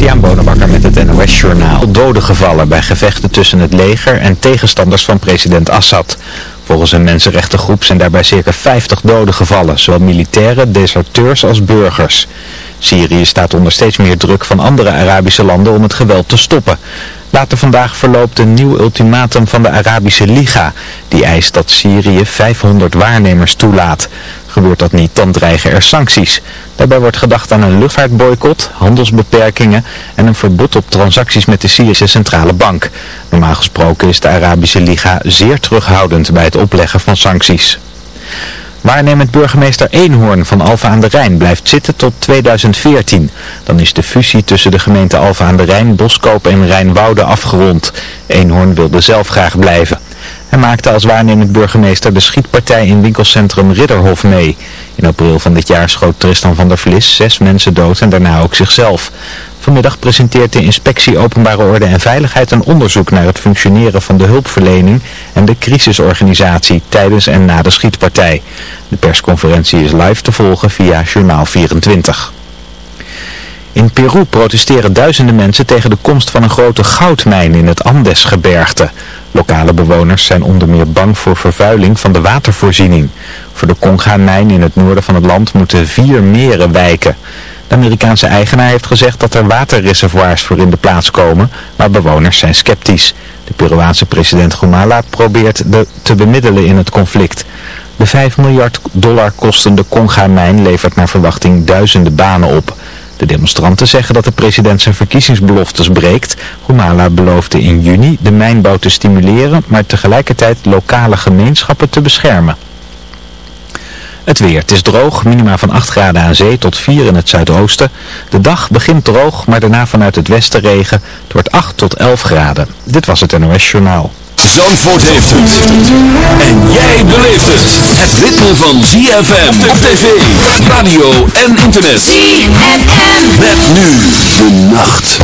Christian Bonenbakker met het NOS Journaal. Doden gevallen bij gevechten tussen het leger en tegenstanders van president Assad. Volgens een mensenrechtengroep zijn daarbij circa 50 doden gevallen, zowel militairen, deserteurs als burgers. Syrië staat onder steeds meer druk van andere Arabische landen om het geweld te stoppen. Later vandaag verloopt een nieuw ultimatum van de Arabische Liga. Die eist dat Syrië 500 waarnemers toelaat. Gebeurt dat niet, dan dreigen er sancties. Daarbij wordt gedacht aan een luchtvaartboycott, handelsbeperkingen en een verbod op transacties met de Syrische Centrale Bank. Normaal gesproken is de Arabische Liga zeer terughoudend bij het opleggen van sancties. Waarnemend burgemeester Eenhoorn van Alfa aan de Rijn blijft zitten tot 2014. Dan is de fusie tussen de gemeente Alfa aan de Rijn, Boskoop en Rijnwoude afgerond. Eenhoorn wilde zelf graag blijven. Hij maakte als waarnemend burgemeester de schietpartij in winkelcentrum Ridderhof mee. In april van dit jaar schoot Tristan van der Vlis zes mensen dood en daarna ook zichzelf. Vanmiddag presenteert de Inspectie Openbare Orde en Veiligheid een onderzoek naar het functioneren van de hulpverlening en de crisisorganisatie tijdens en na de schietpartij. De persconferentie is live te volgen via Journaal 24. In Peru protesteren duizenden mensen tegen de komst van een grote goudmijn in het Andesgebergte. Lokale bewoners zijn onder meer bang voor vervuiling van de watervoorziening. Voor de Conga-mijn in het noorden van het land moeten vier meren wijken. De Amerikaanse eigenaar heeft gezegd dat er waterreservoirs voor in de plaats komen, maar bewoners zijn sceptisch. De Peruaanse president Gumala probeert de, te bemiddelen in het conflict. De 5 miljard dollar kostende Conga-mijn levert naar verwachting duizenden banen op. De demonstranten zeggen dat de president zijn verkiezingsbeloftes breekt. Humala beloofde in juni de mijnbouw te stimuleren, maar tegelijkertijd lokale gemeenschappen te beschermen. Het weer. Het is droog, minima van 8 graden aan zee tot 4 in het zuidoosten. De dag begint droog, maar daarna vanuit het westen regen. Het wordt 8 tot 11 graden. Dit was het NOS Journaal. Zandvoort heeft het. En jij beleeft het. Het ritme van ZFM op tv, radio en internet. ZFM. Met nu de nacht.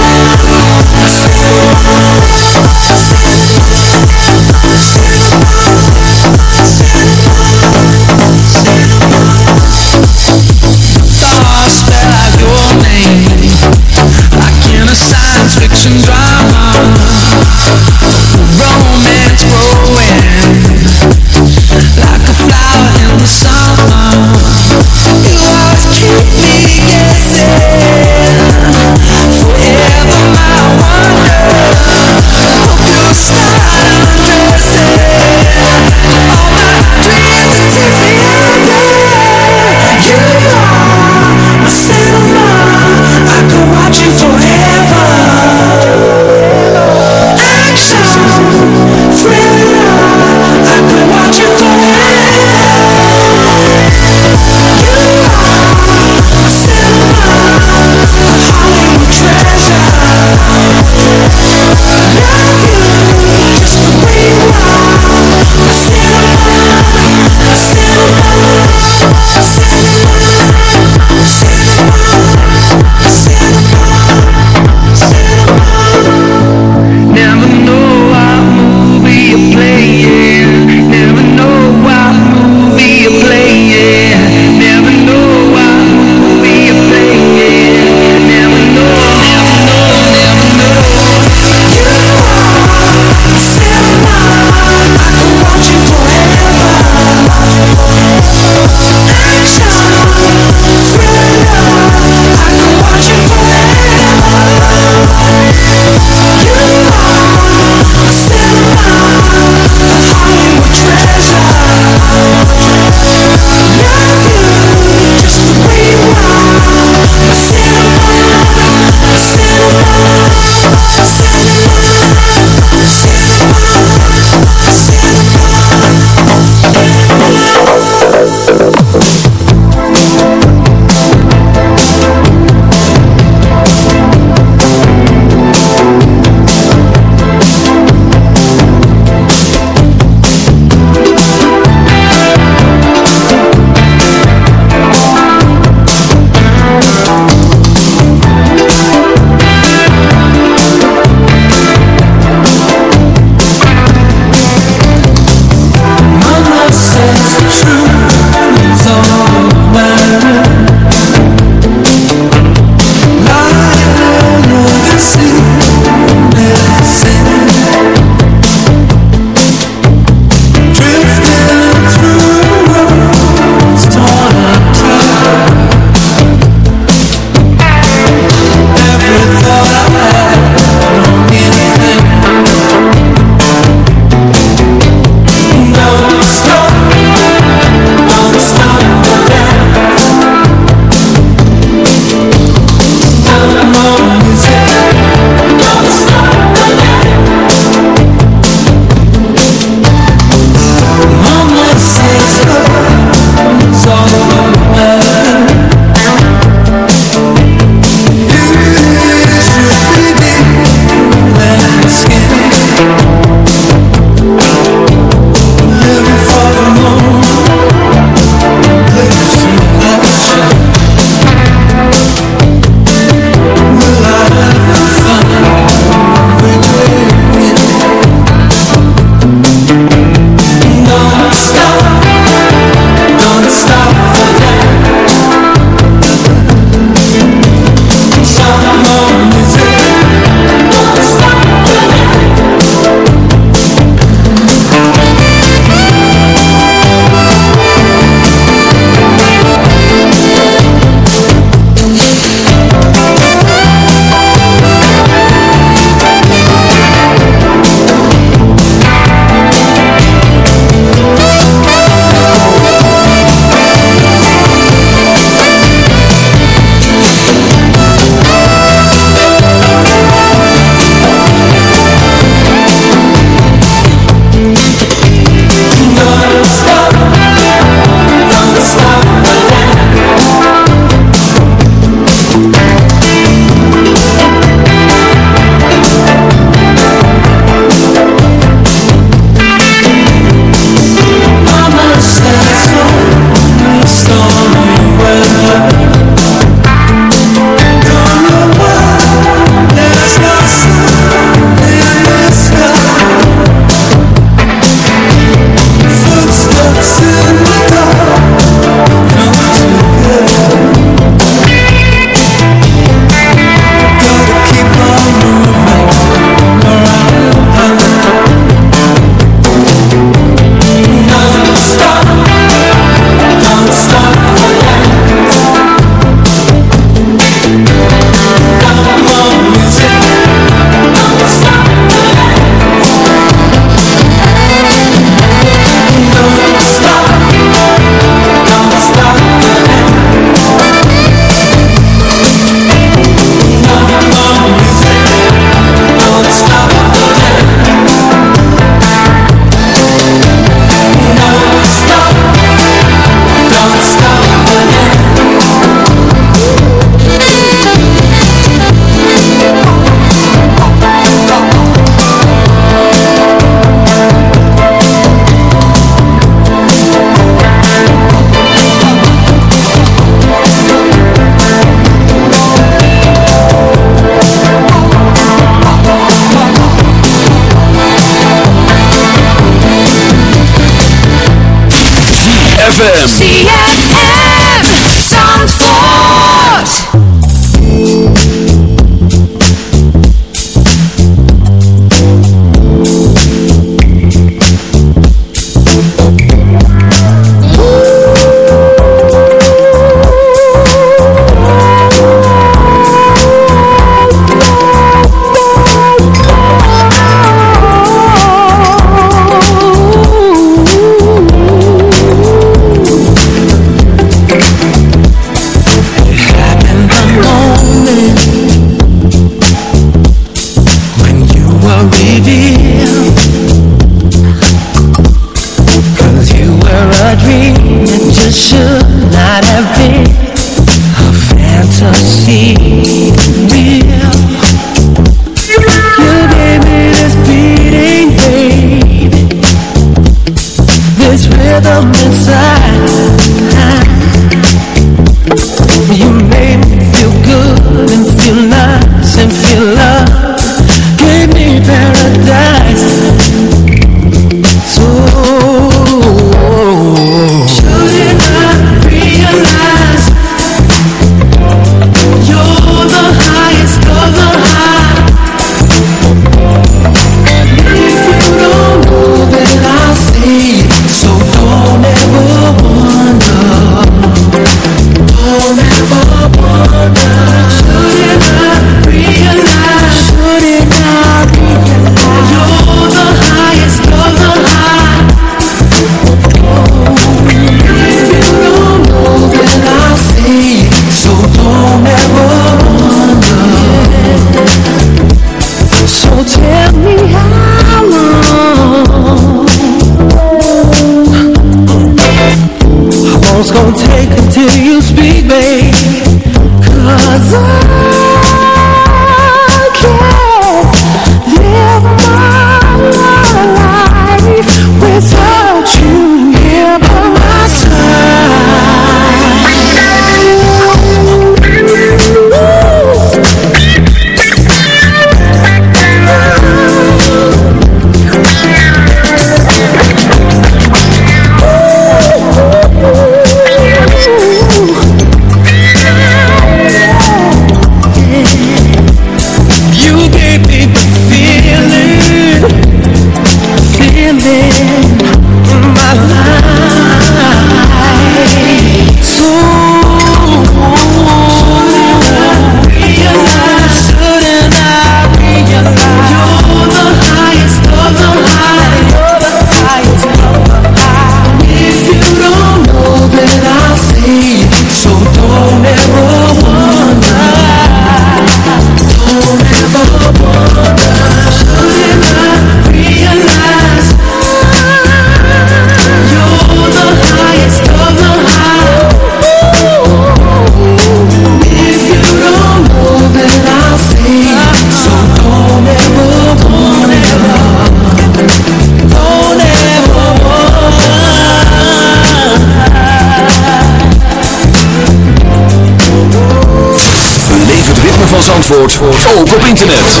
Zandvoort ook op internet.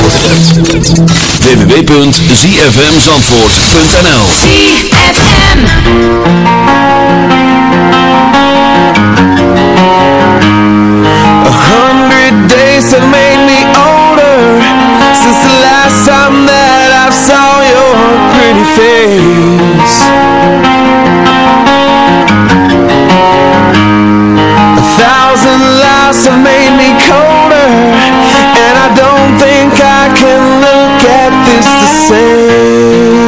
www.zfmzandvoort.nl ZFM. A hundred days have made me older Since the last time that I saw your pretty face. A thousand lives have made me cold. I don't think I can look at this the same.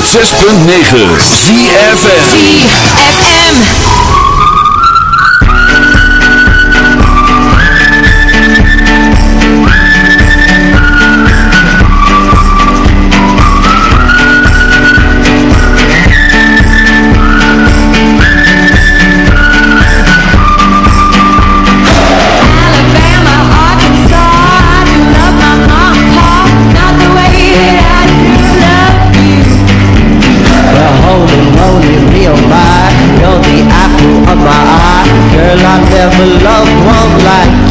ZFM. ZFM. won't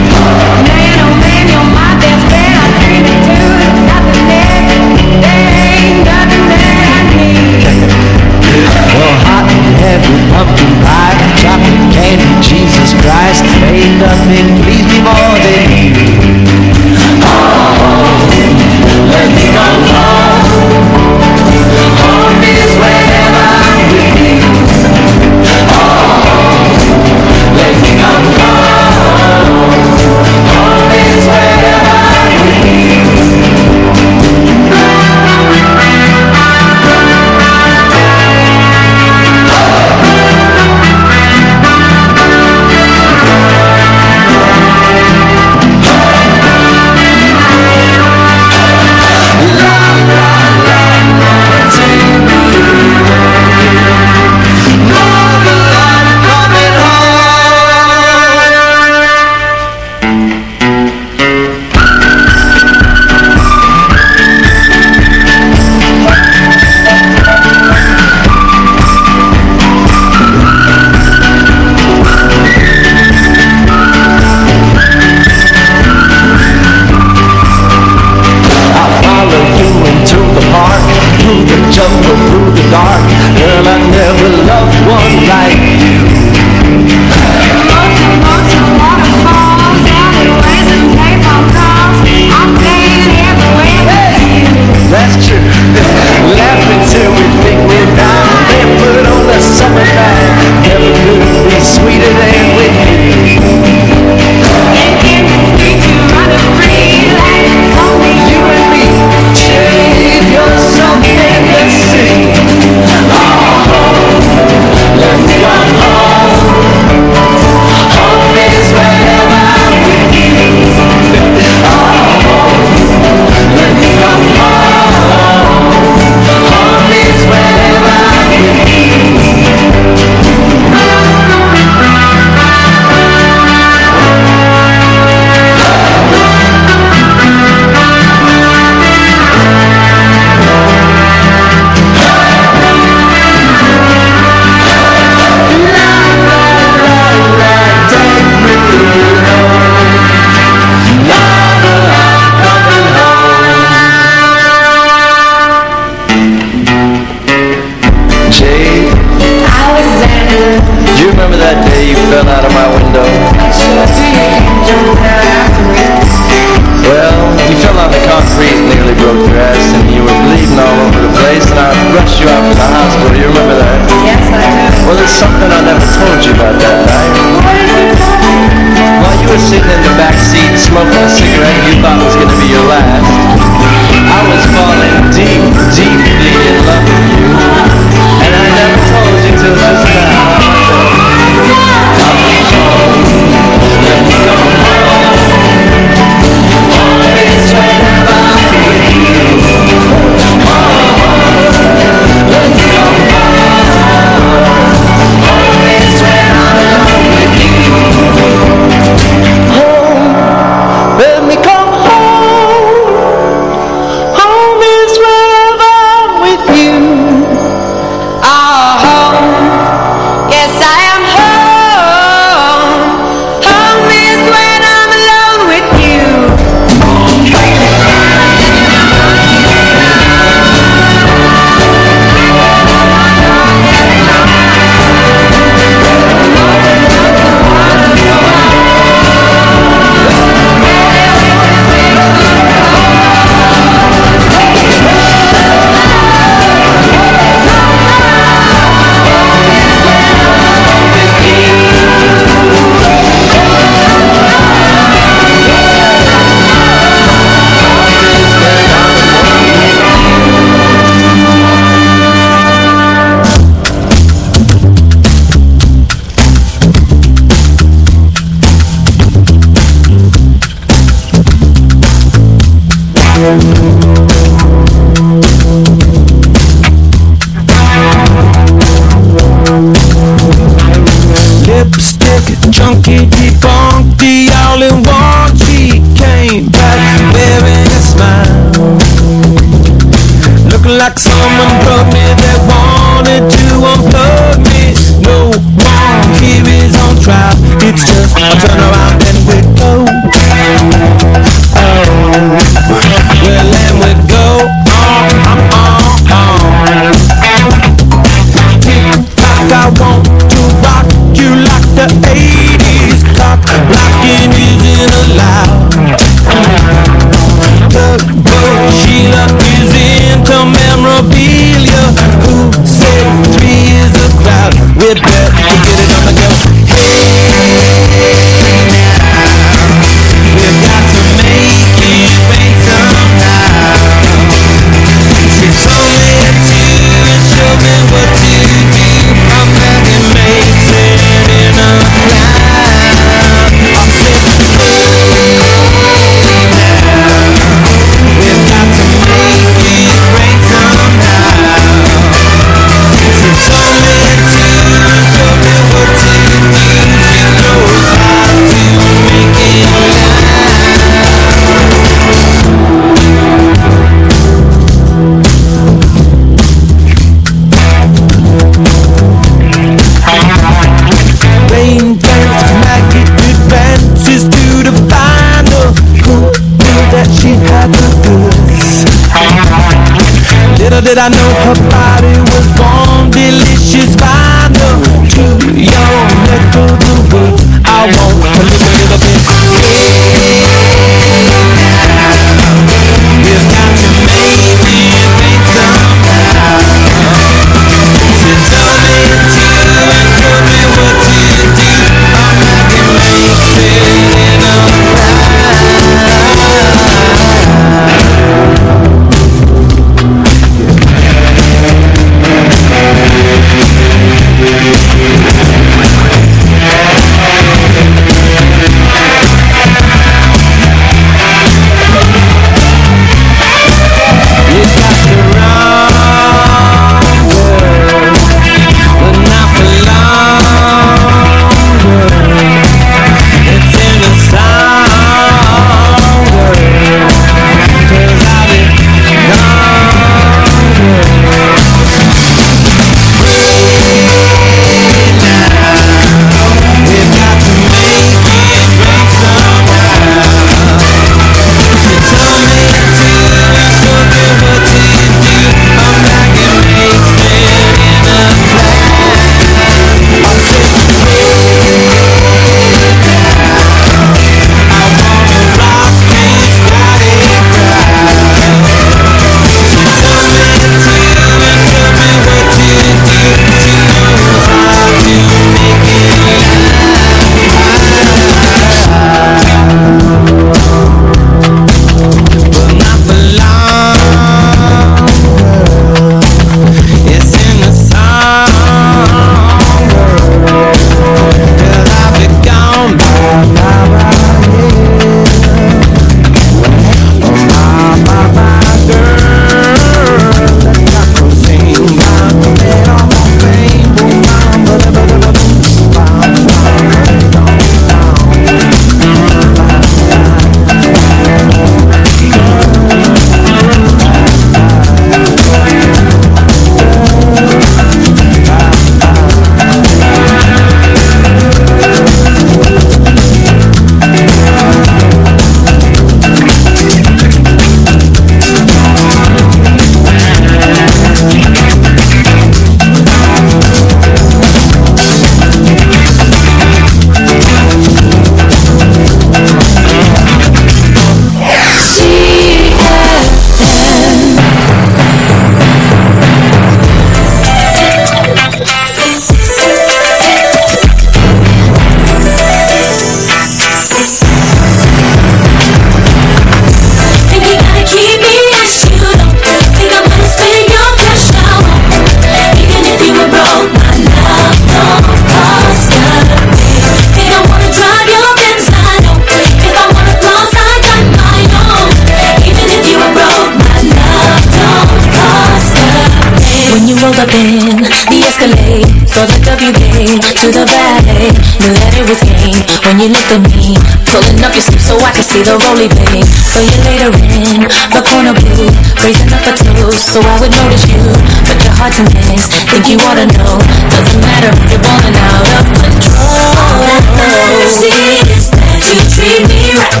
To the valid knew that it was game. when you look at me Pulling up your sleeve so I can see the rolly blade So you later in the corner blue Raising up a toast so I would notice you. But your heart's a mess, think you ought to know. Doesn't matter if you're balling out of control. All I know is that you treat me right.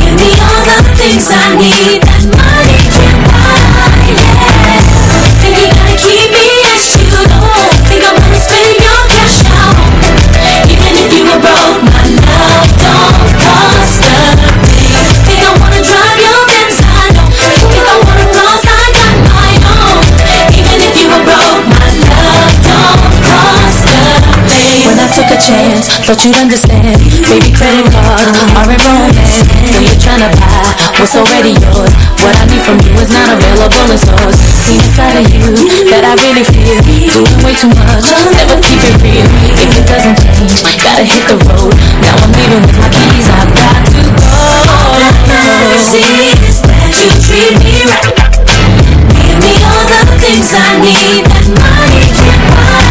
Give me all the things I need. That money friends, but you understand? Baby, credit cards aren't romance So you're trying to buy? What's already yours? What I need from you is not available in stores. See the side of you that I really feel Doing way too much, never keep it real. If it doesn't change, gotta hit the road. Now I'm leaving with my keys, I've got to go. All is that you treat me right. Give me all the things I need. That money can't buy.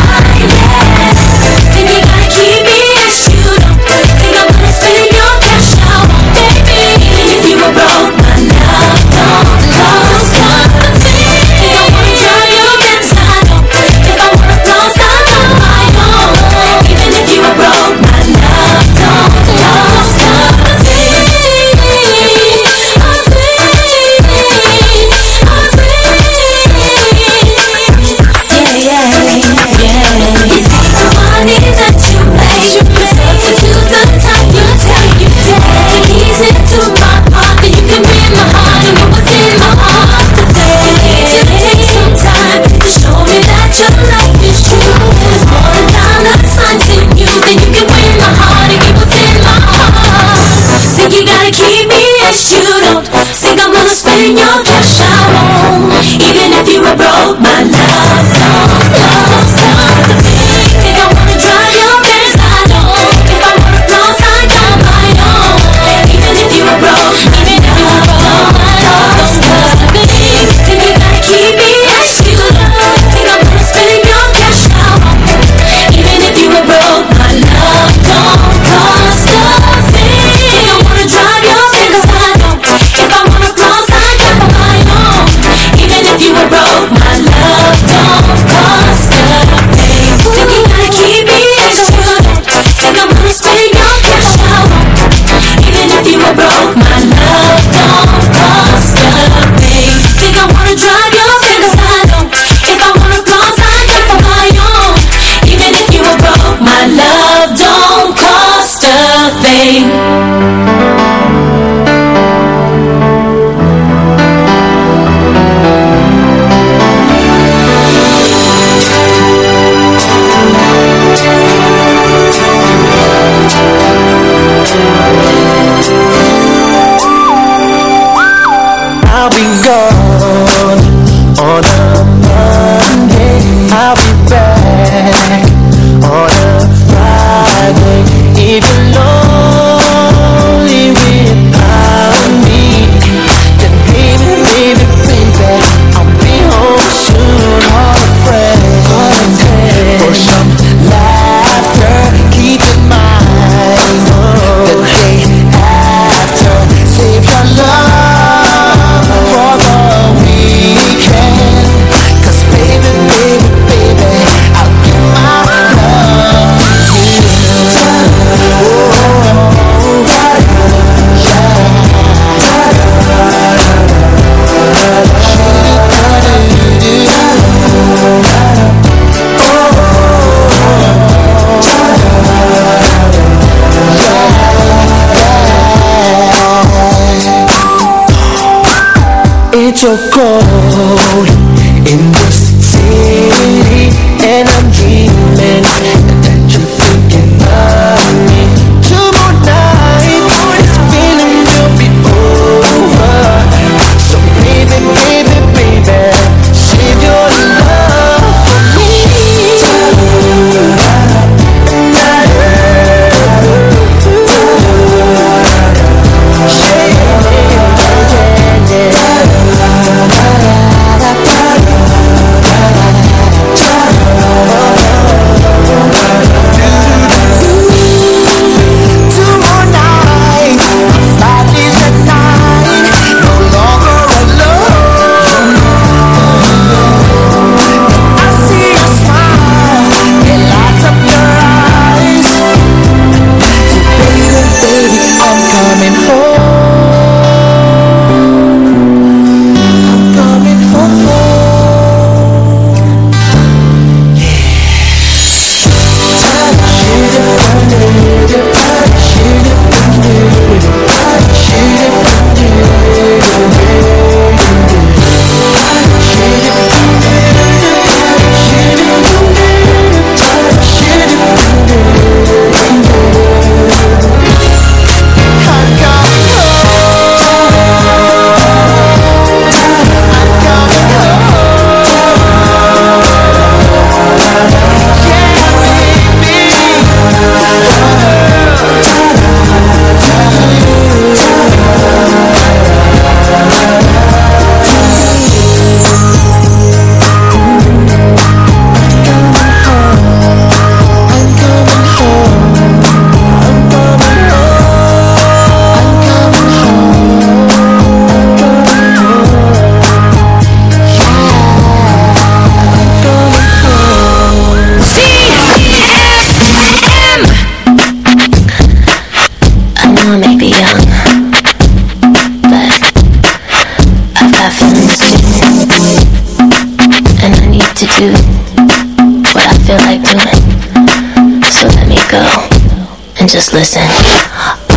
listen.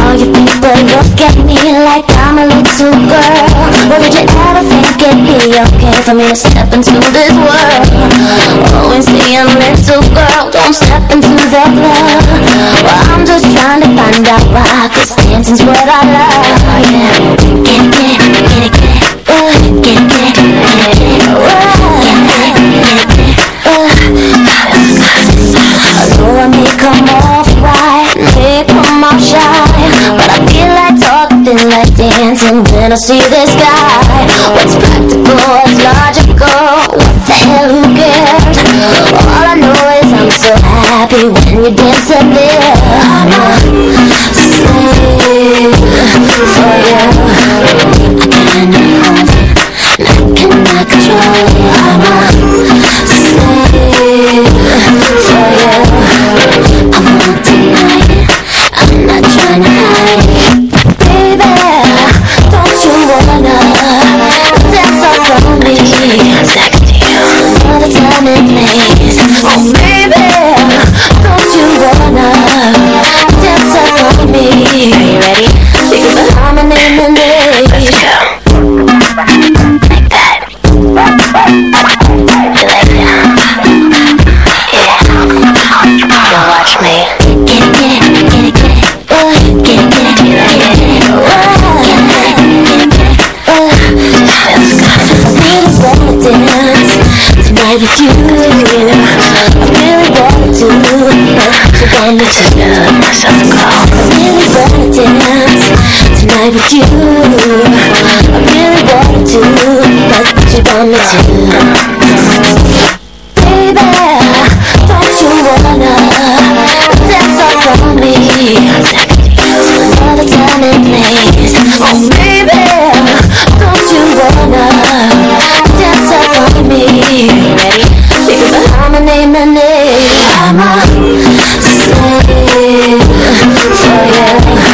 All you people look at me like I'm a little girl. Well, did you ever think it'd be okay for me to step into this world? Always saying, little girl, don't step into that love. Well, I'm just trying to find out why, cause dancing's what I love. Yeah. Get it, get it, get it, get it, get it, get it, get it. see the sky. What's practical, what's logical What the hell, who cares? All I know is I'm so happy when you disappear. I'm a slave for you I cannot, I cannot control. I really wanna dance tonight with you I really wanna do what you want me to. yeah.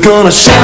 gonna shine.